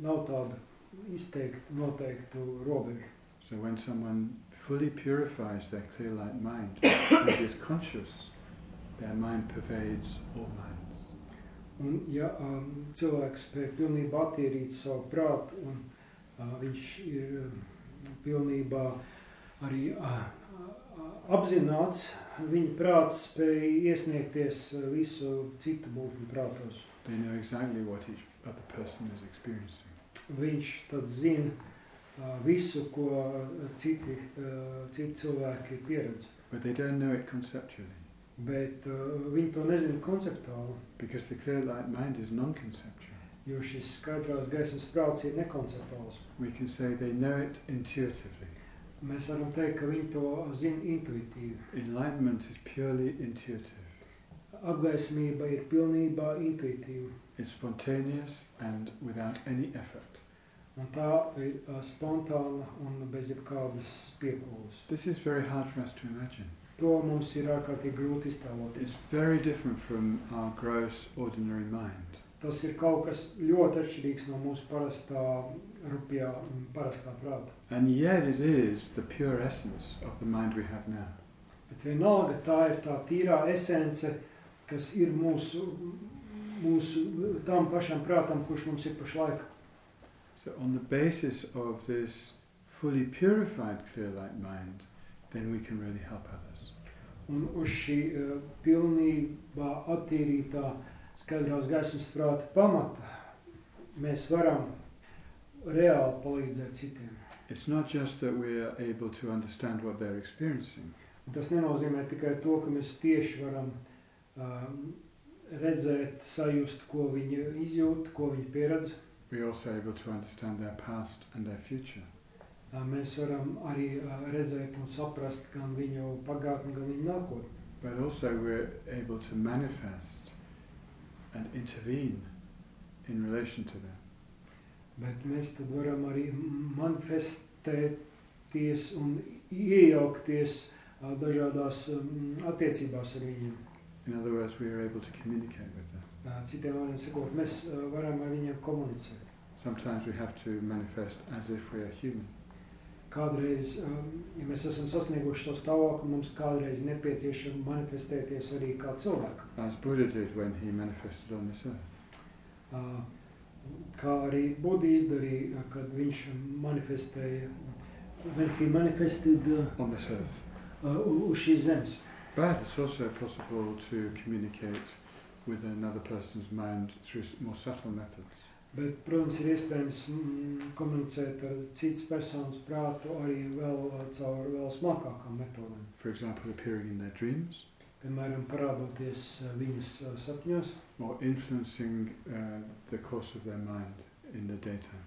nav tāda izteikti noteiktu robežu. So when someone fully purifies their clear light mind and is conscious, their mind pervades all minds. Un ja um, cilvēks spēj pilnībā attīrīt savu prātu un uh, viņš ir um, pilnībā arī uh, uh, apzināts, viņa prāts spēj iesniegties uh, visu citu būtņu prātos. They know exactly what each other person is experiencing. Viņš tad zina uh, visu, ko uh, citi, uh, citi cilvēki pieredz. But they don't know it conceptually Bet uh, viņi to nezina konceptuāli, because the clear light mind is non-conceptual. jo šis skaidrās gaismas prāts ir nekonceptuāls. We can say they know it intuitively. Mēs varam teikt, ka viņi to zina intuitīvi. Enlightenment is purely intuitive. Apgaismība ir pilnībā intuitīva. It's spontaneous and without any effort. Un tā ir uh, spontāna un bez jebkādas piepūles. This is very hard for us to imagine. To mums ir ārkārtīgi grūti iztēloties. It's very different from our gross, ordinary mind. Tas ir kaut kas ļoti atšķirīgs no mūsu parastā, rupjā parastā prāta. And yet it is the pure essence of the mind we have now. Bet vienalga tā ir tā tīrā esence, kas ir mūsu, mūsu tam pašam prātam, kurš mums ir pašlaik. So on the basis of this fully purified clear light mind, then we can really help others. Un uz šī uh, pilnībā attīrītā skaidrās gaismas prāta pamata mēs varam reāli palīdzēt citiem. It's not just that we are able to understand what they're experiencing, Un tas nenozīmē tikai to, ka mēs tieši varam um, redzēt, sajust, ko viņi izjūt, ko viņi pieredz. we're also able to understand their past and their future. Uh, mēs varam arī uh, redzēt un saprast gan viņu pagātni, gan viņu nākotni. But also we're able to manifest and intervene in relation to them. Bet mēs tad varam arī manifestēties un iejaukties uh, dažādās um, attiecībās ar viņiem. In other words, we are able to communicate with them. Uh, Citiem vārdiem sakot, mēs uh, varam ar viņiem komunicēt. Sometimes we have to manifest as if we are human. Kādreiz, um, ja mēs esam sasnieguši to stāvokli, mums kādreiz ir nepieciešams manifestēties arī kā cilvēkam. As Buddha did when he manifested on this earth. Uh, Kā arī Buda izdarīja, kad viņš manifestēja, when he manifested uh, On this earth. uh, uz šīs zemes. But it's also possible to communicate with another person's mind through more subtle methods. Bet, protams, ir iespējams mm, komunicēt ar citas personas prātu arī vēl uh, caur vēl smalkākām metodēm. For example, appearing in their dreams Piemēram, parādoties uh, viņas uh, sapņos or influencing uh, the course of their mind in the daytime.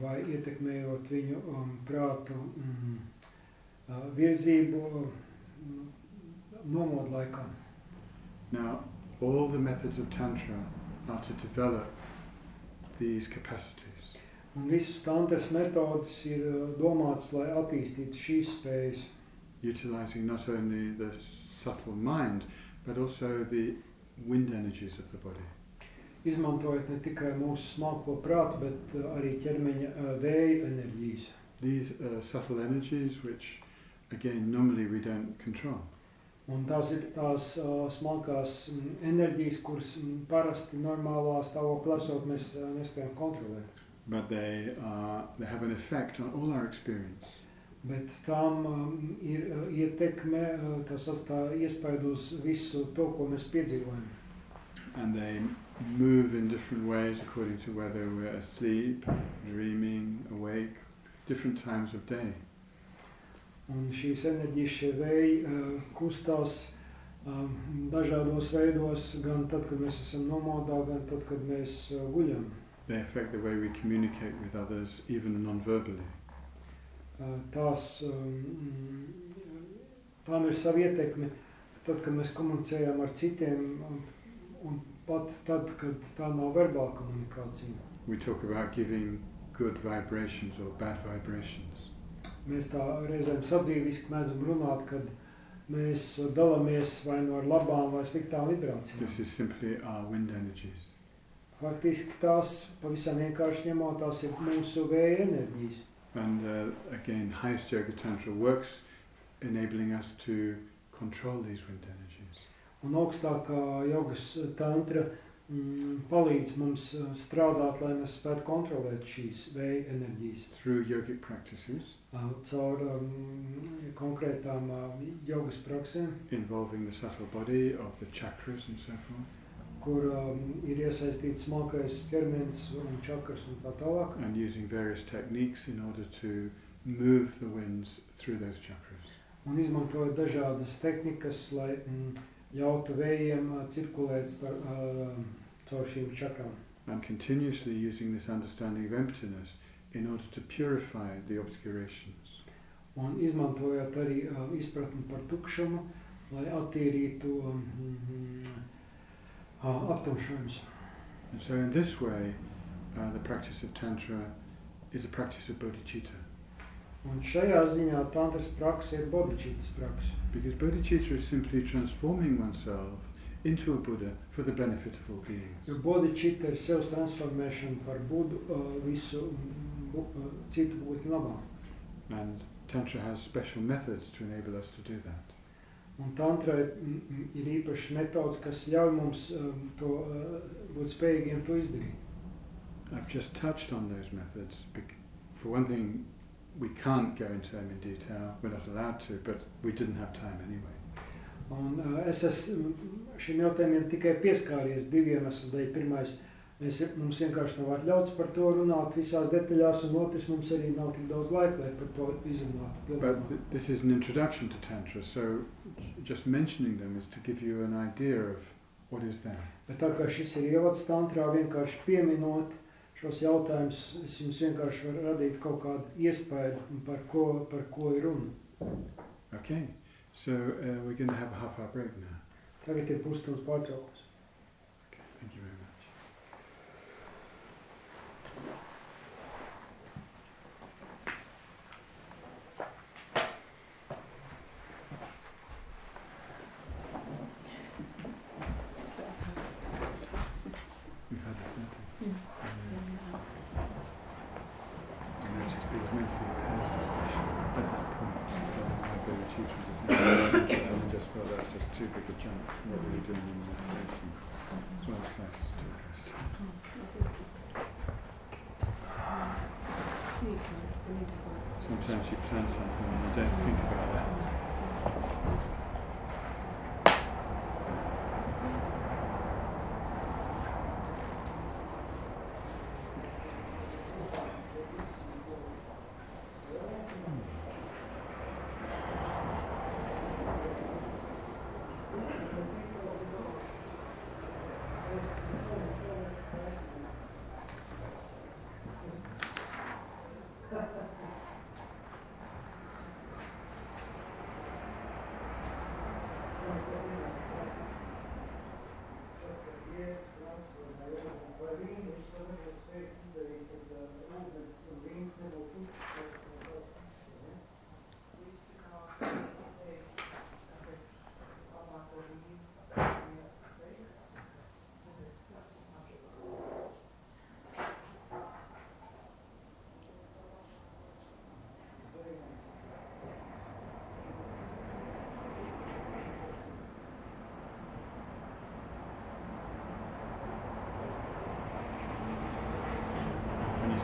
vai ietekmējot viņu um, prātu mm, uh, virzību mm, nomodu laikā. Now, all the methods of Tantra are to develop these capacities. Un visas tantras metodas ir uh, domātas, lai attīstītu šīs spējas, utilizing not only the subtle mind but also the wind energies of the body. izmantojot ne tikai mūsu smalko prātu, bet uh, arī ķermeņa uh, vēja enerģijas. These are subtle energies which, again, normally we don't control. Un tās ir tās uh, smalkās enerģijas, kuras parasti normālā stāvoklī esot mēs uh, nespējam kontrolēt. But they, are, they have an effect on all our experience. Bet tām um, ir uh, ietekme, uh, tas atstāja iespaidu uz visu to, ko mēs piedzīvojam. And they move in different ways according to whether we're asleep, dreaming, awake, different times of day. Un šīs enerģijas, šie vēji uh, kustās um, dažādos veidos, gan tad, kad mēs esam nomodā, gan tad, kad mēs uh, guļam. They affect the way we communicate with others, even non-verbally. Tās, um, tām ir sava ietekme, tad, kad mēs komunicējam ar citiem, um, un pat tad, kad tā nav verbāla komunikācija. We talk about giving good vibrations or bad vibrations. Mēs tā reizēm sadzīviski mēdzam runāt, kad mēs dalāmies vai no ar labām vai sliktām vibrācijām. This is simply our wind energies. Faktiski tās pavisam vienkārši ņemot, tās ir mūsu vēja enerģijas. And uh, again, highest yoga tantra works enabling us to control these wind energies. Un augstākā jogas tantra mm, palīdz mums uh, strādāt, lai mēs spētu kontrolēt šīs vēja enerģijas. Through yogic practices Caur um, konkrētām uh, jogas praksēm, involving the subtle body of the chakras and so forth, kur um, ir iesaistīts smalkais ķermenis un čakras un tā tālāk. and using various techniques in order to move the winds through those chakras. Un izmantojot dažādas tehnikas, lai mm, ļautu vējiem uh, cirkulēt star, uh, caur šīm čakrām. And continuously using this understanding of emptiness in order to purify the obscurations. Un izmantojot arī uh, izpratni par tukšumu, lai attīrītu um, uh, aptumšojumus. And so, in this way, uh, the practice of Tantra is a practice of bodhicitta. Un šajā ziņā tantras praksa ir bodhicitas praksa. Because bodhicitta is simply transforming oneself into a Buddha for the benefit of all beings. Jo bodhicita ir sevs transformēšana par budu uh, visu citu būtņu labā. And Tantra has special methods to enable us to do that. Un tantra ir, ir īpašs metods, kas ļauj mums um, to, uh, būt spējīgiem to izdarīt. I've just touched on those methods. For one thing, we can't go into them in detail. We're not allowed to, but we didn't have time anyway. Un, uh, es esmu šim jautājumiem tikai pieskāries diviem iemeslu dēļ. Pirmais, mēs, mums vienkārši nav atļauts par to runāt visās detaļās, un otrs, mums arī nav tik daudz laika, lai par to izrunātu. But this is an introduction to Tantra, so just mentioning them is to give you an idea of what is there. Bet tā kā šis ir ievads tantrā, vienkārši pieminot šos jautājumus, es jums vienkārši varu radīt kaut kādu iespēju, par ko, par ko ir runa. Okay, so uh, we're going to have a half hour break now. Tagad ir pusstundas pārtraukums. Felt that's just too big a jump from what we were doing in the meditation. So I decided to do guest. Sometimes you plan something and you don't think about that.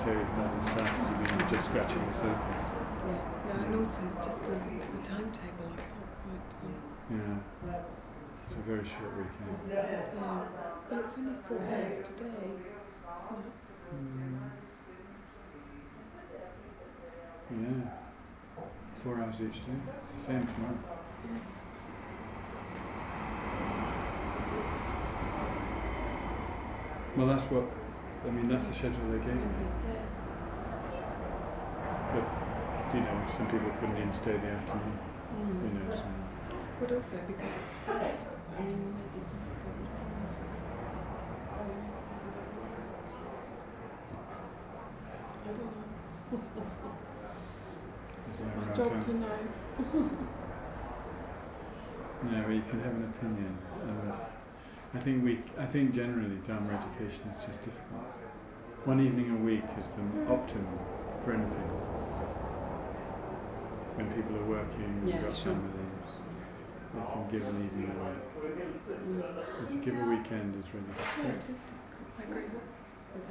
You say that is strategy, we're just scratching the surface. Yeah. No, and also just the, the timetable. I can't quite. Um, Yeah. It's a very short weekend. yeah. Well, it's only four hours today, isn't it? Mm. Yeah. Four hours each day. It's the same tomorrow. Well, that's what, I mean, that's the schedule they gave me. But, You know, some people couldn't even stay the afternoon. Mm. You know, so. But also because it's sport. I mean, maybe some people I don't know. There's My job to know. No, but you can have an opinion. that's- I think we, I think generally Dharma education is just difficult. One evening a week is the optimum for anything. When people are working, Yeah, got sure. families, they can give an evening away. Mm. To give a weekend is really Yeah, difficult. it is difficult. I agree with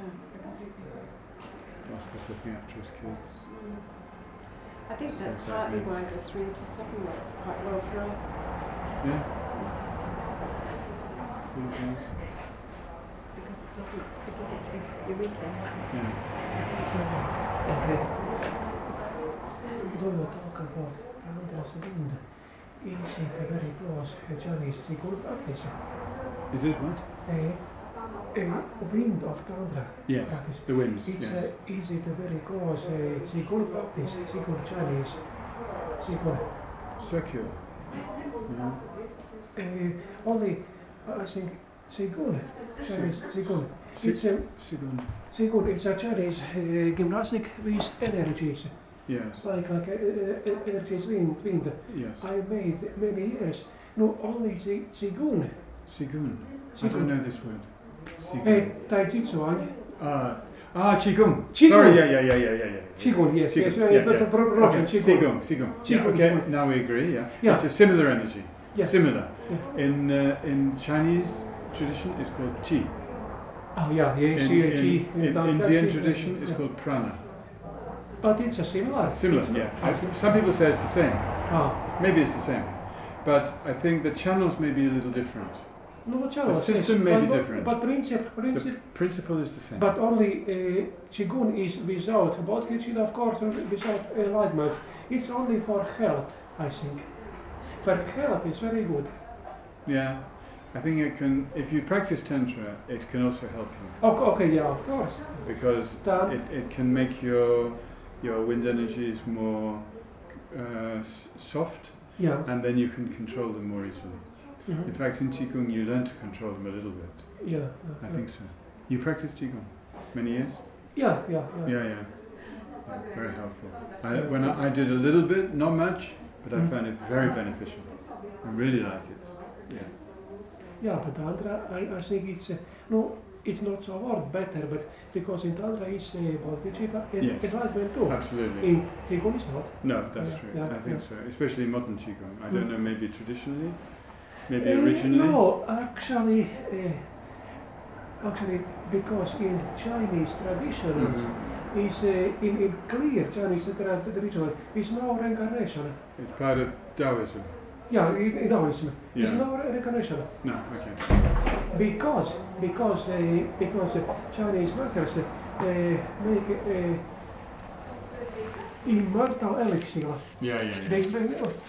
that. I completely agree. Oscar's looking after his kids. Mm. I think So that's that partly why the three to seven works quite well for us. Yeah. These days. Because it doesn't it doesn't take your weekend. Yeah. You talk about Tantra's wind, is it very close to Chinese Sikul practice? Is it what? A, a wind of Tantra Yes. practice. The winds. It's, Yes. uh, is it a very close uh, Sikul practice, Sikul Chinese? Circular. Yeah. Uh, only, I think, Sikul, Chinese Sikul. It's a Sigun. Sikul, it's a Chinese uh, gymnastic with energies, Yes. like like uh, uh, energies wind, wind. Yes. I made many years. No, only Qigong. Sigun. I don't know this word. Hey, Sigun. Tai Chi Chuan. Ah, ah, Qigong. Qigong. Sorry, yeah, yeah, yeah, yeah, yeah, yeah. Qigong, yes, Qigong, yes. yeah, uh, yeah. but- but Roger, Okay, Qigong. Qigong, Qigong. Yeah, okay, now we agree, yeah. Yeah. It's a similar energy. Yeah. Similar. Yeah. In uh, in Chinese tradition, it's called Qi. Oh, yeah, yes, In, yeah, in, in Indian tradition, it's Yeah. called Prana. But it's a similar. Similar, It's- yeah. Ah, I, some people say it's the same. ah. Maybe it's the same. But I think the channels may be a little different. No, channels, The system may but, be different. But principle, The principle, principle is the same. but only uh, Qigong is without, Bodhicitta of course, without enlightenment. It's only for health, I think. For health, it's very good. Yeah, I think it can. If you practice tantra, it can also help you Okay, okay, yeah, of course. because it, it can make your your wind energies more uh, soft, yeah. and then you can control them more easily. mhm. In fact, in qigong, you learn to control them a little bit. Yeah, yeah, I think so. You practice qigong many years? yeah, yeah, yeah. Yeah, yeah. Yeah, very helpful. I, when I, I did a little bit, not much, but I found it very beneficial. I really like it. Yeah. Yeah, but Tantra, I, I think it's uh, no, it's not so word better, but because in Tantra it's uh, Bodhicitta and Yes. enlightenment too. Absolutely. In Qigong it's not. No, that's Yeah, true. yeah, I think yeah. so. Especially modern qigong. I don't Mm. know. Maybe traditionally, maybe Uh, originally. no, actually, uh, actually, because in Chinese traditions, Mhm. Is uh, in, in clear Chinese tra- tradition, is no reincarnation. Part of Taoism. Yeah, in, in Taoism, is Yeah. no reincarnation. No. Okay. Because because uh, because uh, Chinese masters uh, make uh, immortal elixir. Yeah, yeah, yeah. They,